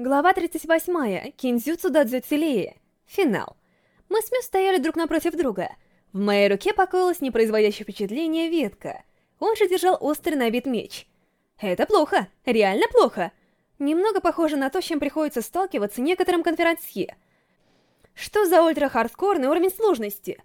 Глава 38. Кинзюцу дадзюцелеи. Финал. Мы с Мю стояли друг напротив друга. В моей руке покоилась непроизводящее впечатление ветка. Он же держал острый на вид меч. Это плохо, реально плохо. Немного похоже на то, с чем приходится сталкиваться некоторым конферансье. Что за ультра-хардкорный уровень сложности?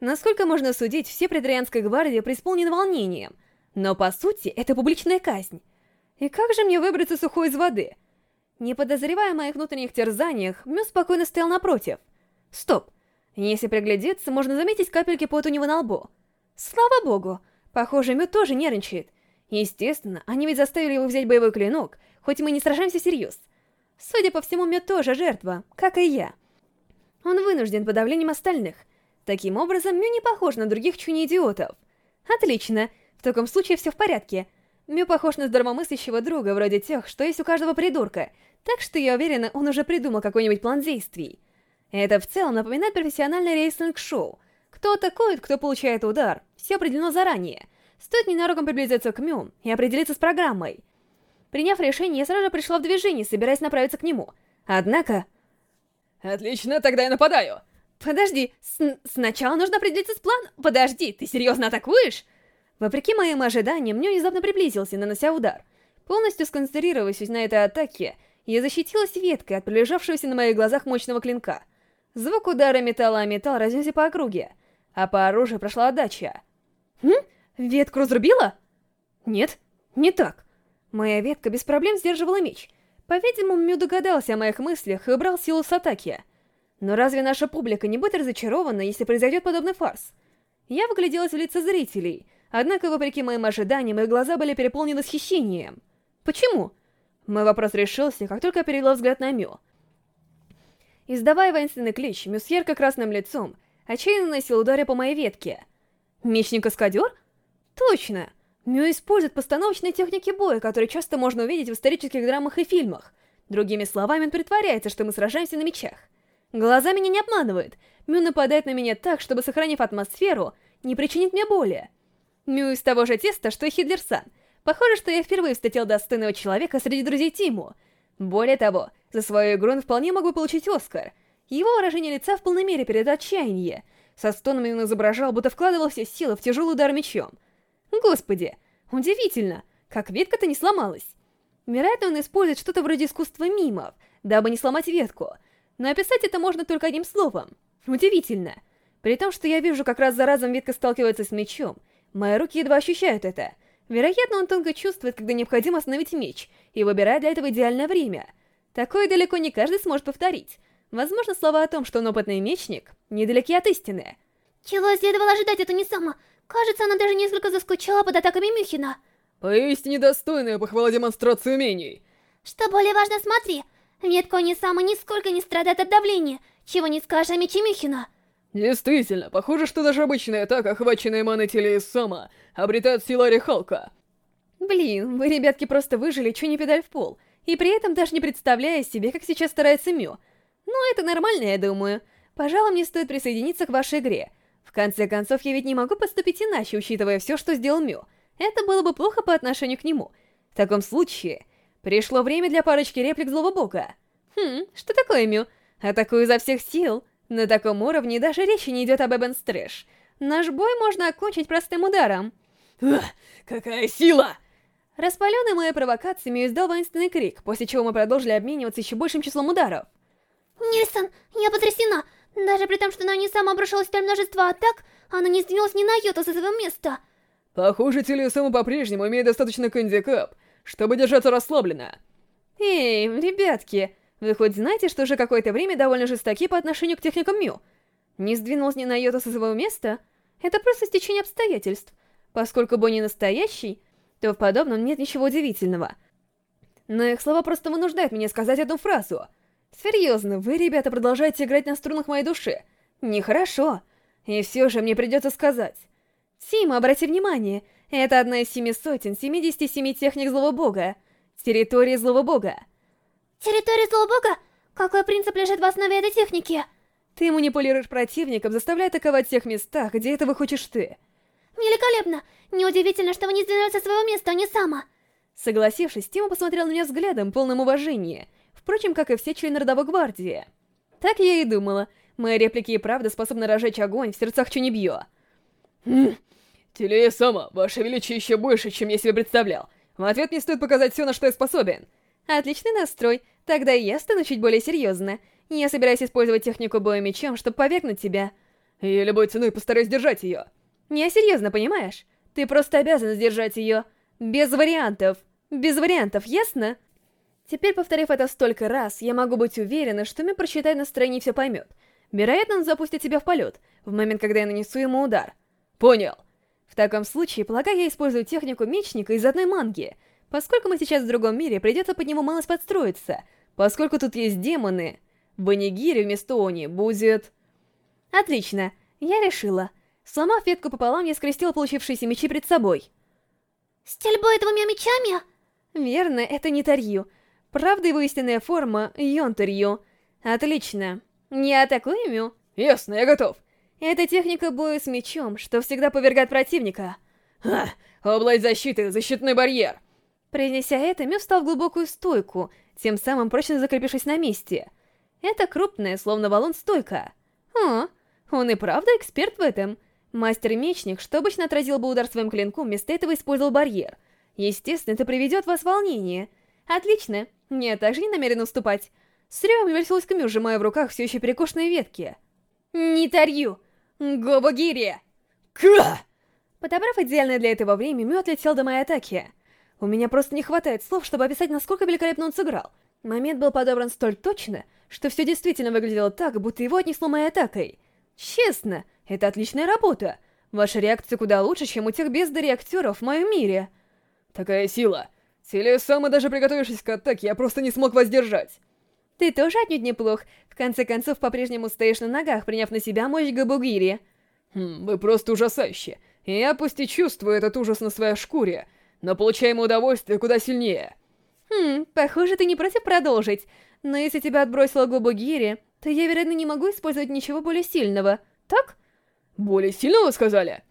Насколько можно судить, все предрианской гвардии преисполнены волнением. Но по сути, это публичная казнь. И как же мне выбраться сухой из воды? Не подозревая о моих внутренних терзаниях, Мю спокойно стоял напротив. Стоп. Если приглядеться, можно заметить капельки пота у него на лбу. Слава богу, похоже, Мю тоже нервничает. Естественно, они ведь заставили его взять боевой клинок, хоть мы не сражаемся всерьез. Судя по всему, Мю тоже жертва, как и я. Он вынужден подавлением остальных. Таким образом, Мю не похож на других чуни-идиотов. Отлично, в таком случае все в порядке. Мю похож на здравомыслящего друга, вроде тех, что есть у каждого придурка, так что я уверена, он уже придумал какой-нибудь план действий. Это в целом напоминает профессиональное рейслинг-шоу. Кто атакует, кто получает удар, все определено заранее. Стоит ненароком приблизиться к Мю и определиться с программой. Приняв решение, я сразу же пришла в движение, собираясь направиться к нему. Однако... Отлично, тогда я нападаю. Подожди, с сначала нужно определиться с планом. Подожди, ты серьезно атакуешь? Вопреки моим ожиданиям, Мю внезапно приблизился, нанося удар. Полностью сконцентрировавшись на этой атаке, я защитилась веткой от прилежавшегося на моих глазах мощного клинка. Звук удара металла о металл разнесся по округе, а по оружию прошла отдача. Хм? Ветку разрубила? Нет, не так. Моя ветка без проблем сдерживала меч. По-видимому, Мю догадался о моих мыслях и убрал силу с атаки. Но разве наша публика не будет разочарована, если произойдет подобный фарс? Я выгляделась в лица зрителей, однако, вопреки моим ожиданиям, их глаза были переполнены восхищением. Почему? Мой вопрос решился, как только я перевела взгляд на Мю. Издавая воинственный клич, Мю с ярко-красным лицом отчаянно наносил удары по моей ветке. Мечник-каскадер? Точно! Мю использует постановочные техники боя, которые часто можно увидеть в исторических драмах и фильмах. Другими словами, он притворяется, что мы сражаемся на мечах. Глаза меня не обманывают. Мю нападает на меня так, чтобы, сохранив атмосферу, не причинить мне боли. Мю из того же теста, что и Хидлер-сан — Похоже, что я впервые встретил достойного человека среди друзей Тиму. Более того, за свою игру он вполне мог бы получить Оскар. Его выражение лица в полной мере передает отчаяние. Со стонами он изображал, будто вкладывал все силы в тяжелый удар мечом. Господи, удивительно, как ветка-то не сломалась. Вероятно, он использует что-то вроде искусства мимов, дабы не сломать ветку. Но описать это можно только одним словом. Удивительно. При том, что я вижу, как раз за разом ветка сталкивается с мечом, мои руки едва ощущают это — Вероятно, он тонко чувствует, когда необходимо остановить меч, и выбирает для этого идеальное время. Такое далеко не каждый сможет повторить. Возможно, слова о том, что он опытный мечник, недалеки от истины. Чего следовало ожидать эту Нисама? Кажется, она даже несколько заскучала под атаками Мюхина. Поистине достойная похвала демонстрации умений. Что более важно, смотри. Метко Нисама нисколько не страдает от давления, чего не скажешь о мече Мюхина. Действительно, похоже, что даже обычная атака, охваченная маной Телеисама, обретает силу Орехалка. Блин, вы, ребятки, просто выжили, чё не педаль в пол, и при этом даже не представляя себе, как сейчас старается Мю. Ну, это нормально, я думаю. Пожалуй, мне стоит присоединиться к вашей игре. В конце концов, я ведь не могу поступить иначе, учитывая все, что сделал Мю. Это было бы плохо по отношению к нему. В таком случае, пришло время для парочки реплик злого бога. Хм, что такое, Мю? Атакую изо всех сил. На таком уровне даже речи не идет об Эббенс Трэш. Наш бой можно окончить простым ударом. Ugh, какая сила! Распаленный моей провокациями издал воинственный крик, после чего мы продолжили обмениваться еще большим числом ударов. Нильсон, я потрясена! Даже при том, что на ней сама обрушилось столь множество атак, она не сдвинулась ни на йоту со своего места. Похоже, Телесама по-прежнему имеет достаточно кандикап, чтобы держаться расслабленно. Эй, ребятки, вы хоть знаете, что уже какое-то время довольно жестоки по отношению к техникам Мю? Не сдвинулся ни на йоту со своего места? Это просто стечение обстоятельств. Поскольку не настоящий, то в подобном нет ничего удивительного. Но их слова просто вынуждают меня сказать одну фразу. Серьезно, вы, ребята, продолжаете играть на струнах моей души. Нехорошо. И все же мне придется сказать. Тима, обрати внимание, это одна из семи сотен, 77 техник злого бога. Территории злого бога. Территория злого бога? Какой принцип лежит в основе этой техники? Ты манипулируешь противником, заставляя атаковать в тех местах, где этого хочешь ты. Великолепно! Неудивительно, что вы не сдвинулись со своего места, а не сама. Согласившись, Тима посмотрел на меня взглядом, полным уважения. Впрочем, как и все члены родовой гвардии. Так я и думала. Мои реплики и правда способны разжечь огонь в сердцах Чунибьё. Хм. Телея-сама, ваше величие еще больше, чем я себе представлял. В ответ не стоит показать все, на что я способен. Отличный настрой. Тогда и я стану чуть более серьезно. Я собираюсь использовать технику боя мечом, чтобы повергнуть тебя. И любой ценой постараюсь держать ее. Не серьезно, понимаешь? Ты просто обязан сдержать ее. Без вариантов. Без вариантов, ясно? Теперь, повторив это столько раз, я могу быть уверена, что Ми прочитает настроение и все поймет. Вероятно, он запустит тебя в полет, в момент, когда я нанесу ему удар. Понял. В таком случае, полагаю, я использую технику мечника из одной манги. Поскольку мы сейчас в другом мире, придется под него малость подстроиться. Поскольку тут есть демоны, в Анигире вместо Они будет... Отлично, я решила. Сломав ветку пополам, я скрестила получившиеся мечи перед собой. Стрельбой двумя мечами? Верно, это не Тарью. Правда, его истинная форма — Йонтарью. Отлично. Не атакуем Мю? Ясно, я готов. Это техника боя с мечом, что всегда повергает противника. Ха, область защиты, защитный барьер. Произнеся это, Мю встал в глубокую стойку, тем самым прочно закрепившись на месте. Это крупная, словно валун, стойка. О, он и правда эксперт в этом. Мастер-мечник, что обычно отразил бы удар своим клинком, вместо этого использовал барьер. Естественно, это приведет вас в волнение. Отлично, я также не намерен уступать. С ревом вернулась к Мю, сжимая в руках все еще перекошенные ветки. Не тарью! Гобогири! Ка! Подобрав идеальное для этого время, Мю отлетел до моей атаки. У меня просто не хватает слов, чтобы описать, насколько великолепно он сыграл. Момент был подобран столь точно, что все действительно выглядело так, будто его отнесло моей атакой. Честно, это отличная работа. Ваша реакция куда лучше, чем у тех бездарей актеров в моем мире. Такая сила. Силе сама даже приготовившись к атаке, я просто не смог воздержать. Ты тоже отнюдь неплох. В конце концов, по-прежнему стоишь на ногах, приняв на себя мощь Габугири. Хм, вы просто ужасающие. Я пусть и чувствую этот ужас на своей шкуре, но получаемое удовольствие куда сильнее. Хм, похоже, ты не против продолжить. Но если тебя отбросила Габугири, то я, вероятно, не могу использовать ничего более сильного. Так? Более сильного, сказали?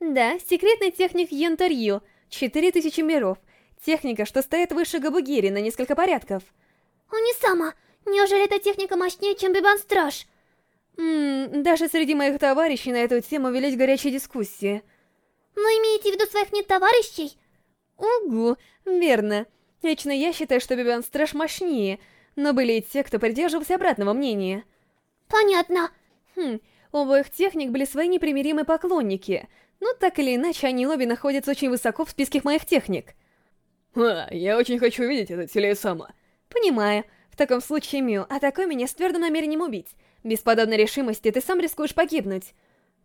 Да, секретный техник Янтарью, 4000 миров. Техника, что стоит выше Габугири на несколько порядков. Уни-сама, неужели эта техника мощнее, чем Бибан-страж? Ммм, даже среди моих товарищей на эту тему велись горячие дискуссии. Вы имеете в виду своих нет товарищей? Угу, верно. Лично я считаю, что Бибан-страж мощнее, но были и те, кто придерживался обратного мнения. Понятно. Хм, у обоих техник были свои непримиримые поклонники, но так или иначе они обе находятся очень высоко в списке моих техник. А, я очень хочу увидеть это Телесама. Понимаю. В таком случае, Мю, атакуй меня с твердым намерением убить. Без подобной решимости ты сам рискуешь погибнуть.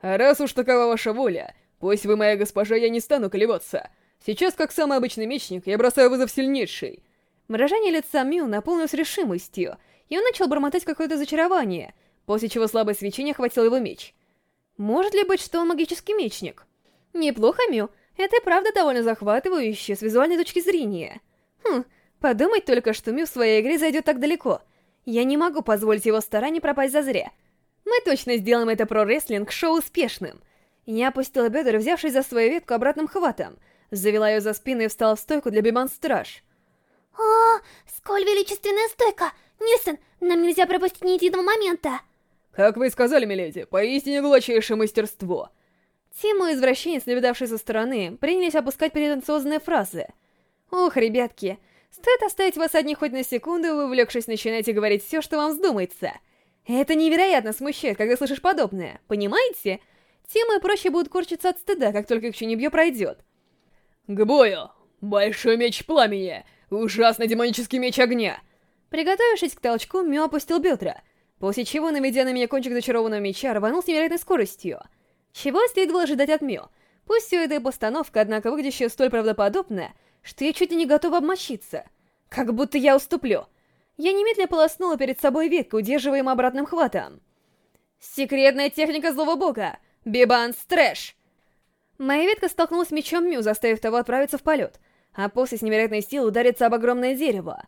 А раз уж такова ваша воля, пусть вы моя госпожа, я не стану колебаться. Сейчас, как самый обычный мечник, я бросаю вызов сильнейший. Выражение лица Мю наполнилось решимостью, и он начал бормотать какое-то зачарование, после чего слабое свечение охватило его меч. Может ли быть, что он магический мечник? Неплохо, Мю. Это и правда довольно захватывающе с визуальной точки зрения. Хм, подумать только, что Мю в своей игре зайдет так далеко. Я не могу позволить его стараниям пропасть зазря. Мы точно сделаем это про-рестлинг-шоу успешным. Я опустила бедра, взявшись за свою ветку обратным хватом, завела ее за спину и встала в стойку для биман-страж. О, сколь величественная стойка! Нильсон, нам нельзя пропустить ни единого момента. Как вы и сказали, миледи, поистине глубочайшее мастерство. Тиму извращенец, наблюдавший со стороны, принялись опускать претенциозные фразы. Ох, ребятки, стоит оставить вас одних хоть на секунду, вы, увлекшись, начинаете говорить все, что вам вздумается. Это невероятно смущает, когда слышишь подобное, понимаете? Тимы проще будут корчиться от стыда, как только их чунибьё пройдет. К бою! Большой меч пламени! Ужасный демонический меч огня! Приготовившись к толчку, Мю опустил бедра, после чего, наведя на меня кончик зачарованного меча, рванул с невероятной скоростью. Чего следовало ожидать от Мю? Пусть все это и постановка, однако выглядящая столь правдоподобно, что я чуть ли не готова обмочиться. Как будто я уступлю. Я немедленно полоснула перед собой ветку, удерживаемым обратным хватом. Секретная техника злого бога! Бибан Стрэш! Моя ветка столкнулась с мечом Мю, заставив того отправиться в полет, а после с невероятной силой удариться об огромное дерево.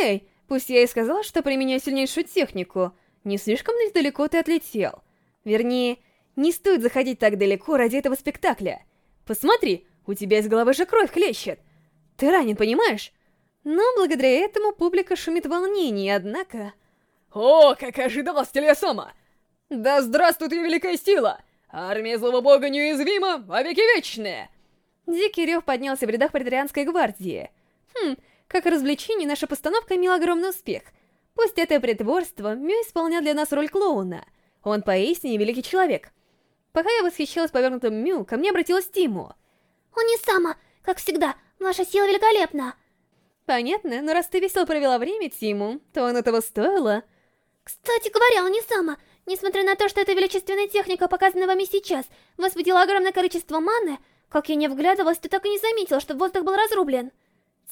Эй, пусть я и сказала, что применяю сильнейшую технику, не слишком ли далеко ты отлетел? Вернее, не стоит заходить так далеко ради этого спектакля. Посмотри, у тебя из головы же кровь хлещет. Ты ранен, понимаешь? Но благодаря этому публика шумит в волнении, однако... О, как ожидалось, Телесома! Да здравствует ее великая сила! Армия злого бога неуязвима, а веки вечные! Дикий рев поднялся в рядах претарианской гвардии. Хм, как развлечение, наша постановка имела огромный успех. Пусть это притворство, Мю исполнял для нас роль клоуна. Он поистине великий человек. Пока я восхищалась повернутым Мю, ко мне обратилась Тиму. Он не сама, как всегда, ваша сила великолепна. Понятно, но раз ты весело провела время, Тиму, то оно того стоило. Кстати говоря, он не сама. Несмотря на то, что эта величественная техника, показанная вами сейчас, высвободила огромное количество маны, как я не вглядывалась, то так и не заметила, что воздух был разрублен.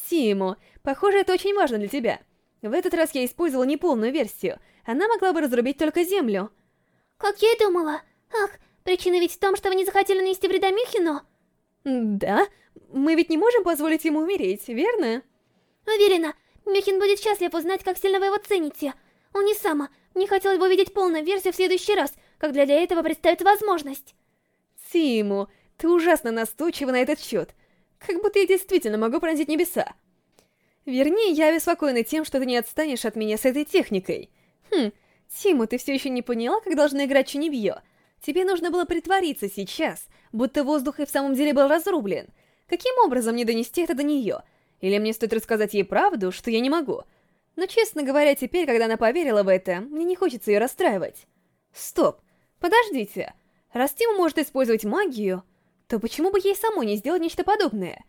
Тиму, похоже, это очень важно для тебя. В этот раз я использовала неполную версию. Она могла бы разрубить только землю. Как я и думала. Ах, причина ведь в том, что вы не захотели нанести вреда Михину? Да? Мы ведь не можем позволить ему умереть, верно? Уверена, Михин будет счастлив узнать, как сильно вы его цените. Он не сама. Не хотелось бы увидеть полную версию в следующий раз, когда для этого представит возможность. Тиму, ты ужасно настойчива на этот счет. Как будто я действительно могу пронзить небеса. Вернее, я обеспокоена тем, что ты не отстанешь от меня с этой техникой. Хм, Тиму, ты все еще не поняла, как должна играть Чунибьё? Тебе нужно было притвориться сейчас, будто воздух и в самом деле был разрублен. Каким образом мне донести это до нее? Или мне стоит рассказать ей правду, что я не могу? Но, честно говоря, теперь, когда она поверила в это, мне не хочется ее расстраивать. Стоп, подождите. Раз Тима может использовать магию, то почему бы ей самой не сделать нечто подобное?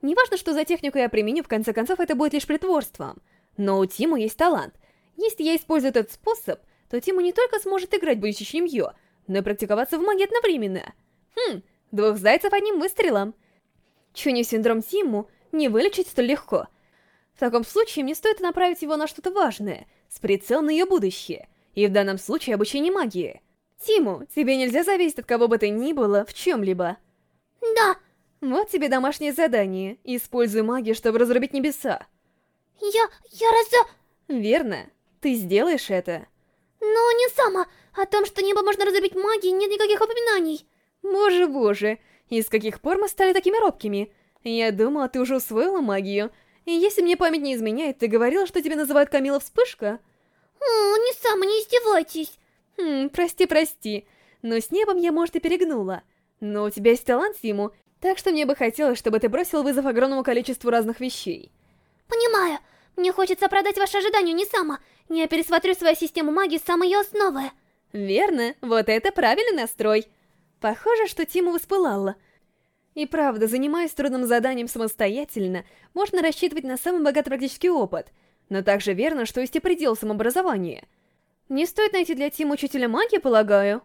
Неважно, что за технику я применю, в конце концов это будет лишь притворством. Но у Тиму есть талант. Если я использую этот способ, то Тиму не только сможет играть будучи Чимьё, но и практиковаться в магии одновременно. Хм, двух зайцев одним выстрелом. Чуни-синдром Тиму не вылечить столь легко. В таком случае мне стоит направить его на что-то важное, с прицелом на ее будущее, и в данном случае обучение магии. Тиму, тебе нельзя зависеть от кого бы ты ни было в чем-либо. Да. Вот тебе домашнее задание. Используй магию, чтобы разрубить небеса. Я... я разо... Верно. Ты сделаешь это. Но не сама. О том, что небо можно разрубить магией, нет никаких упоминаний. Боже-боже, и с каких пор мы стали такими робкими? Я думала, ты уже усвоила магию. И если мне память не изменяет, ты говорила, что тебя называют Камила Вспышка? О, не сама, не издевайтесь. Хм, прости, прости. Но с небом я, может, и перегнула. Но у тебя есть талант, Симу, так что мне бы хотелось, чтобы ты бросил вызов огромному количеству разных вещей. Понимаю. Мне хочется продать ваши ожидания не сама. Я пересмотрю свою систему магии с самой ее основы. Верно, вот это правильный настрой. Похоже, что Тима воспылала. И правда, занимаясь трудным заданием самостоятельно, можно рассчитывать на самый богатый практический опыт. Но также верно, что есть и предел самообразования. Не стоит найти для Тима учителя магии, полагаю?